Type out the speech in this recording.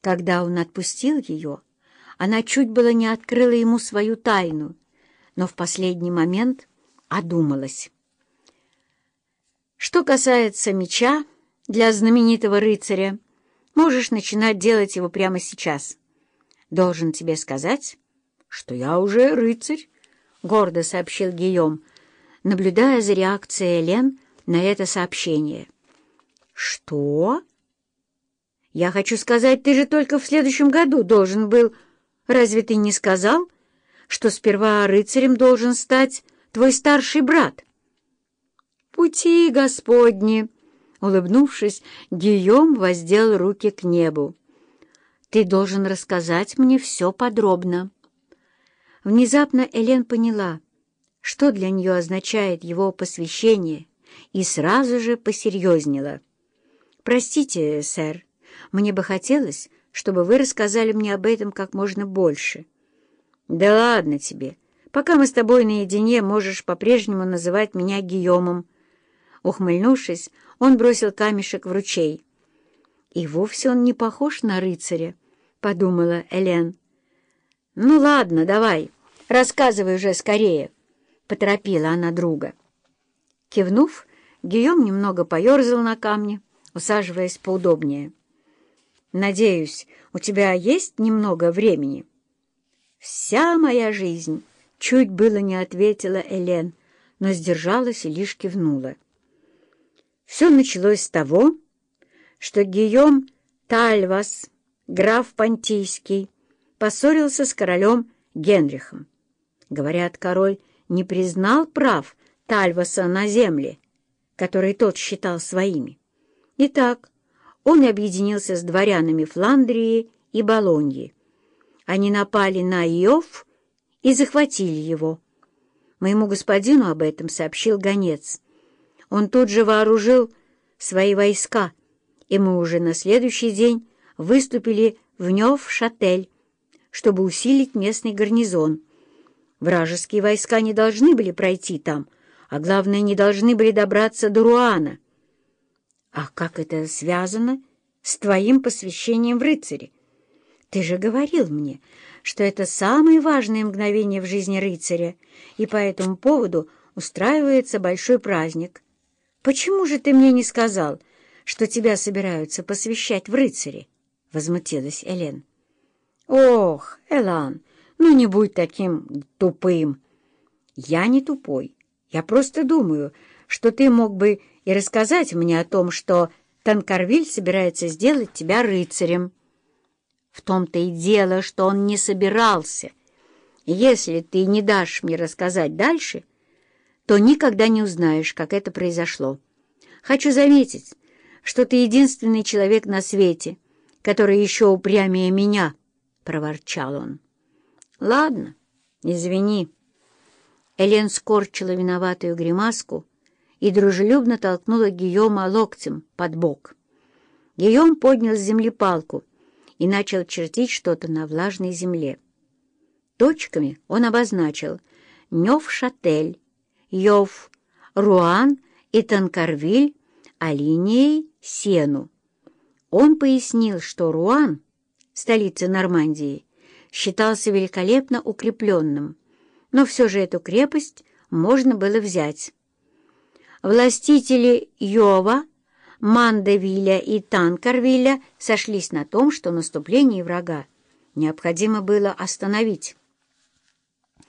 Когда он отпустил ее, она чуть было не открыла ему свою тайну, но в последний момент одумалась. Что касается меча для знаменитого рыцаря, можешь начинать делать его прямо сейчас. Должен тебе сказать, что я уже рыцарь, — гордо сообщил Гийом, наблюдая за реакцией Лен на это сообщение. «Что?» «Я хочу сказать, ты же только в следующем году должен был...» Разве ты не сказал, что сперва рыцарем должен стать твой старший брат? Пути Господни! Улыбнувшись, Гийом воздел руки к небу. Ты должен рассказать мне все подробно. Внезапно Элен поняла, что для нее означает его посвящение, и сразу же посерьезнела. «Простите, сэр, мне бы хотелось, чтобы вы рассказали мне об этом как можно больше. Да ладно тебе. Пока мы с тобой наедине, можешь по-прежнему называть меня Гийомом. Ухмыльнувшись, он бросил камешек в ручей. И вовсе он не похож на рыцаря, — подумала Элен. Ну ладно, давай, рассказывай уже скорее, — поторопила она друга. Кивнув, Гийом немного поерзал на камне, усаживаясь поудобнее. Надеюсь, у тебя есть немного времени?» «Вся моя жизнь!» — чуть было не ответила Элен, но сдержалась и лишь кивнула. Все началось с того, что Гийом Тальвас, граф Понтийский, поссорился с королем Генрихом. Говорят, король не признал прав Тальваса на земле, которые тот считал своими. Итак, он объединился с дворянами Фландрии и Болоньи. Они напали на Иов и захватили его. Моему господину об этом сообщил гонец. Он тут же вооружил свои войска, и мы уже на следующий день выступили в Нев-Шатель, чтобы усилить местный гарнизон. Вражеские войска не должны были пройти там, а главное, не должны были добраться до Руана. А как это связано с твоим посвящением в рыцаре? Ты же говорил мне, что это самое важное мгновение в жизни рыцаря, и по этому поводу устраивается большой праздник. Почему же ты мне не сказал, что тебя собираются посвящать в рыцаре? — возмутилась Элен. — Ох, Элан, ну не будь таким тупым. Я не тупой. Я просто думаю, что ты мог бы и рассказать мне о том, что Танкарвиль собирается сделать тебя рыцарем. В том-то и дело, что он не собирался. Если ты не дашь мне рассказать дальше, то никогда не узнаешь, как это произошло. Хочу заметить, что ты единственный человек на свете, который еще упрямее меня, — проворчал он. — Ладно, извини. Элен скорчила виноватую гримаску, и дружелюбно толкнула Гийома локтем под бок. Гийом поднял с земли палку и начал чертить что-то на влажной земле. Точками он обозначил Нев-Шатель, Йов, Руан и Танкарвиль, а линией — Сену. Он пояснил, что Руан, столица Нормандии, считался великолепно укрепленным, но все же эту крепость можно было взять. Властители Йова, Мандевиля и Танкарвиля сошлись на том, что наступление врага необходимо было остановить.